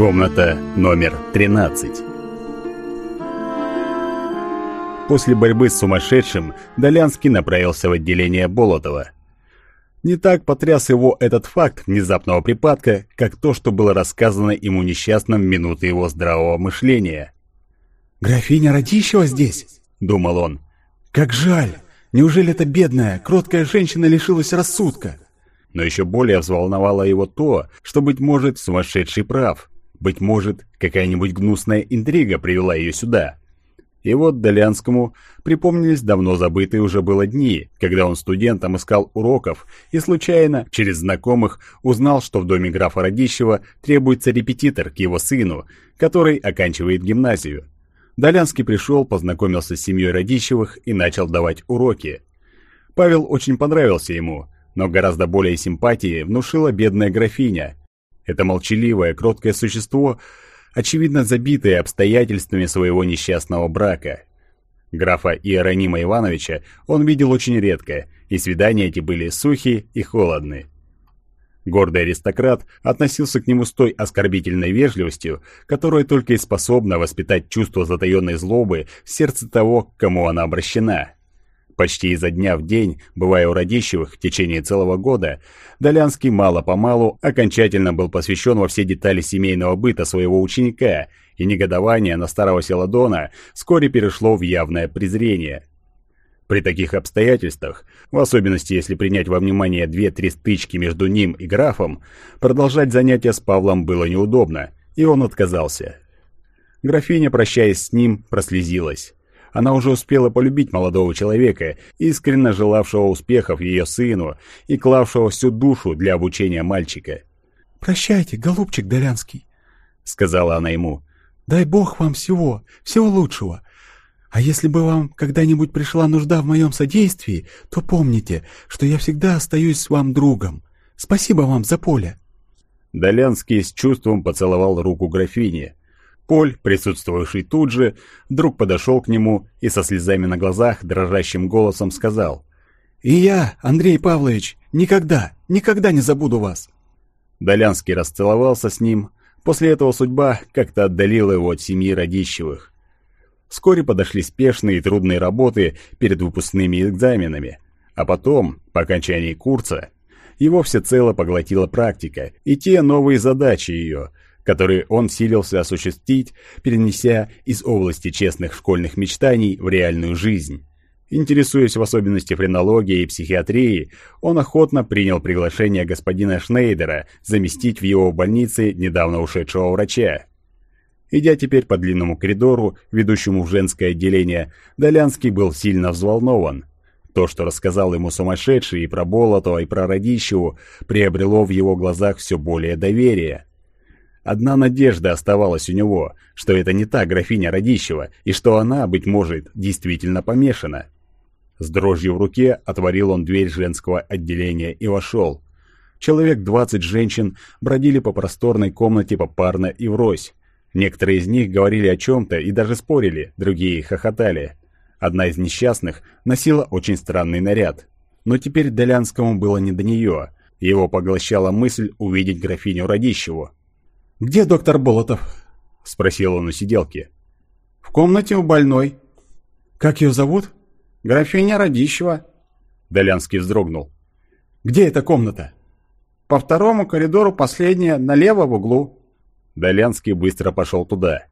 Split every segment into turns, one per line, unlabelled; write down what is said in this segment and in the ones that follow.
Комната номер 13 После борьбы с сумасшедшим Долянский направился в отделение Болотова. Не так потряс его этот факт внезапного припадка, как то, что было рассказано ему несчастным в минуты его здравого мышления.
«Графиня Радищева здесь?» — думал он. «Как жаль! Неужели эта бедная, кроткая женщина лишилась рассудка?»
Но еще более взволновало его то, что, быть может, сумасшедший прав. Быть может, какая-нибудь гнусная интрига привела ее сюда. И вот Долянскому припомнились давно забытые уже было дни, когда он студентом искал уроков и случайно, через знакомых, узнал, что в доме графа Радищева требуется репетитор к его сыну, который оканчивает гимназию. Долянский пришел, познакомился с семьей Радищевых и начал давать уроки. Павел очень понравился ему, но гораздо более симпатии внушила бедная графиня, это молчаливое, кроткое существо, очевидно забитое обстоятельствами своего несчастного брака. Графа Иеронима Ивановича он видел очень редко, и свидания эти были сухие и холодные. Гордый аристократ относился к нему с той оскорбительной вежливостью, которая только и способна воспитать чувство затаенной злобы в сердце того, к кому она обращена. Почти изо дня в день, бывая у Радищевых в течение целого года, Долянский мало-помалу окончательно был посвящен во все детали семейного быта своего ученика, и негодование на старого Селадона вскоре перешло в явное презрение. При таких обстоятельствах, в особенности если принять во внимание две-три стычки между ним и графом, продолжать занятия с Павлом было неудобно, и он отказался. Графиня, прощаясь с ним, прослезилась. Она уже успела полюбить молодого человека, искренне желавшего успехов ее сыну и клавшего всю душу для обучения мальчика.
«Прощайте, голубчик Долянский», — сказала она ему. «Дай Бог вам всего, всего лучшего. А если бы вам когда-нибудь пришла нужда в моем содействии, то помните, что я всегда остаюсь с вам другом. Спасибо вам за поле».
Долянский с чувством поцеловал руку графини. Поль, присутствовавший тут же, вдруг подошел к нему и со слезами на глазах дрожащим голосом сказал
«И я, Андрей Павлович, никогда, никогда не забуду вас!»
Долянский расцеловался с ним. После этого судьба как-то отдалила его от семьи Радищевых. Вскоре подошли спешные и трудные работы перед выпускными экзаменами, а потом, по окончании курса, его всецело поглотила практика и те новые задачи ее, которые он силился осуществить, перенеся из области честных школьных мечтаний в реальную жизнь. Интересуясь в особенности френологией и психиатрией, он охотно принял приглашение господина Шнейдера заместить в его больнице недавно ушедшего врача. Идя теперь по длинному коридору, ведущему в женское отделение, Долянский был сильно взволнован. То, что рассказал ему сумасшедший и про Болотова, и про Радищеву, приобрело в его глазах все более доверия. Одна надежда оставалась у него, что это не та графиня Радищева, и что она, быть может, действительно помешана. С дрожью в руке отворил он дверь женского отделения и вошел. Человек двадцать женщин бродили по просторной комнате попарно и врозь. Некоторые из них говорили о чем-то и даже спорили, другие хохотали. Одна из несчастных носила очень странный наряд. Но теперь Долянскому было не до нее. Его поглощала мысль увидеть графиню Радищеву.
«Где доктор Болотов?»
— спросил он у сиделки.
«В комнате у больной». «Как ее зовут?»
«Графиня Радищева».
Долянский вздрогнул.
«Где эта комната?»
«По второму коридору последняя, налево в углу».
Долянский быстро пошел туда.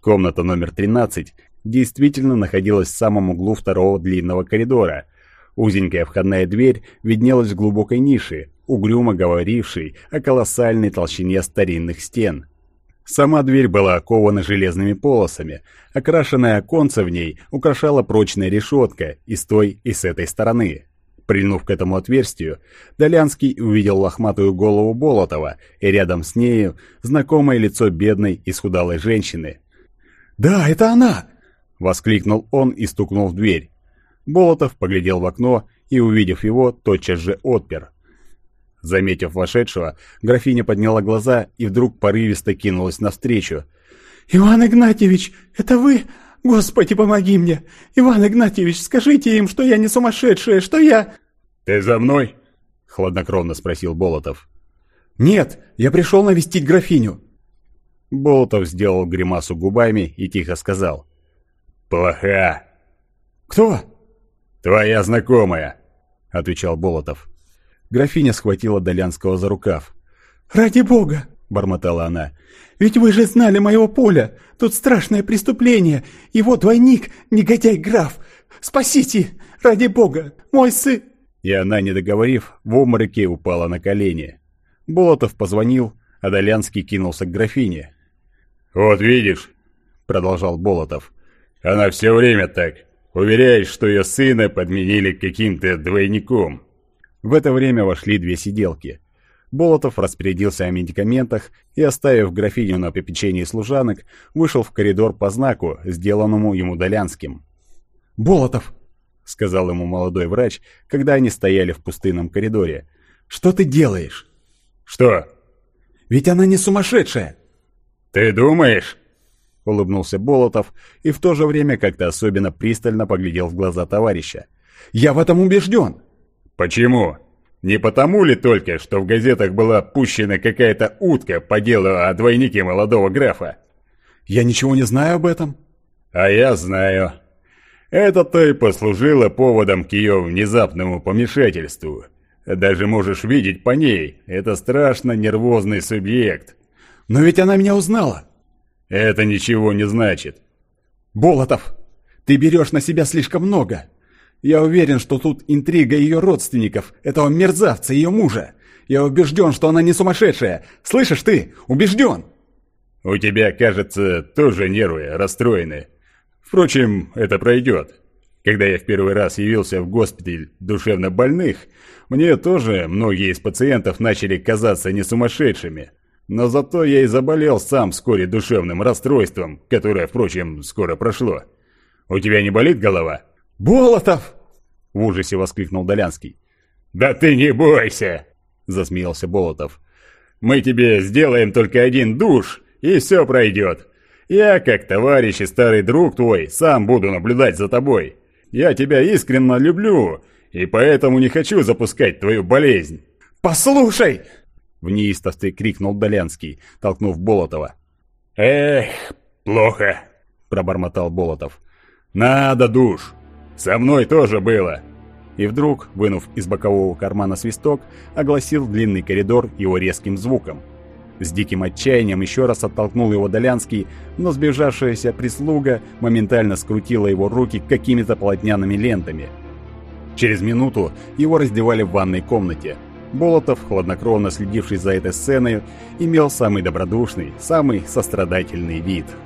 Комната номер 13 действительно находилась в самом углу второго длинного коридора. Узенькая входная дверь виднелась в глубокой нише, угрюмо говоривший о колоссальной толщине старинных стен. Сама дверь была окована железными полосами, окрашенное оконце в ней украшала прочная решетка и с той, и с этой стороны. Прильнув к этому отверстию, Долянский увидел лохматую голову Болотова и рядом с нею знакомое лицо бедной и схудалой женщины.
«Да, это она!»
— воскликнул он и стукнул в дверь. Болотов поглядел в окно и, увидев его, тотчас же отпер. Заметив вошедшего, графиня подняла глаза и вдруг порывисто кинулась навстречу.
«Иван Игнатьевич, это вы? Господи, помоги мне! Иван Игнатьевич, скажите им, что я не сумасшедшая, что я...»
«Ты за мной?» — хладнокровно спросил Болотов.
«Нет, я пришел навестить графиню».
Болотов сделал гримасу губами и тихо сказал. «Плоха!»
«Кто?»
«Твоя знакомая», — отвечал Болотов.
Графиня схватила Долянского за рукав. «Ради бога!» — бормотала она. «Ведь вы же знали моего поля! Тут страшное преступление! Его двойник, негодяй-граф! Спасите! Ради бога! Мой сын!»
И она, не договорив, в обмороке упала на колени. Болотов позвонил, а Долянский кинулся к графине. «Вот видишь», — продолжал Болотов, — «она все время так. Уверяет, что ее сына подменили каким-то двойником». В это время вошли две сиделки. Болотов распорядился о медикаментах и, оставив графиню на попечении служанок, вышел в коридор по знаку, сделанному ему Долянским.
«Болотов!» — сказал ему молодой врач, когда они стояли в пустынном коридоре. «Что ты делаешь?»
«Что?»
«Ведь она не сумасшедшая!»
«Ты думаешь?» — улыбнулся Болотов и в то же время как-то особенно пристально поглядел в глаза товарища.
«Я в этом убежден!»
«Почему? Не потому ли только, что в газетах была пущена какая-то утка по делу о двойнике молодого графа?»
«Я ничего не знаю об этом».
«А я знаю. Это-то и послужило поводом к ее внезапному помешательству. Даже можешь видеть по ней, это страшно нервозный субъект».
«Но ведь она меня узнала».
«Это ничего не значит».
«Болотов, ты берешь на себя слишком много. Я уверен, что тут интрига ее родственников, этого мерзавца, ее мужа. Я убежден, что она не сумасшедшая. Слышишь ты? Убежден!»
«У тебя, кажется, тоже нервы расстроены. Впрочем, это пройдет. Когда я в первый раз явился в госпиталь душевно больных, мне тоже многие из пациентов начали казаться не сумасшедшими. Но зато я и заболел сам вскоре душевным расстройством, которое, впрочем, скоро прошло. У тебя не болит голова?»
«Болотов!»
— в ужасе воскликнул Долянский. «Да ты не бойся!» — засмеялся Болотов. «Мы тебе сделаем только один душ, и все пройдет. Я, как товарищ и старый друг твой, сам буду наблюдать за тобой. Я тебя искренне люблю, и поэтому не хочу запускать твою болезнь».
«Послушай!»
— в неистовстве крикнул Долянский, толкнув Болотова.
«Эх, плохо!»
— пробормотал Болотов. «Надо душ!» «Со мной тоже было!» И вдруг, вынув из бокового кармана свисток, огласил длинный коридор его резким звуком. С диким отчаянием еще раз оттолкнул его Долянский, но сбежавшаяся прислуга моментально скрутила его руки какими-то полотняными лентами. Через минуту его раздевали в ванной комнате. Болотов, хладнокровно следивший за этой сценой, имел самый добродушный, самый сострадательный вид –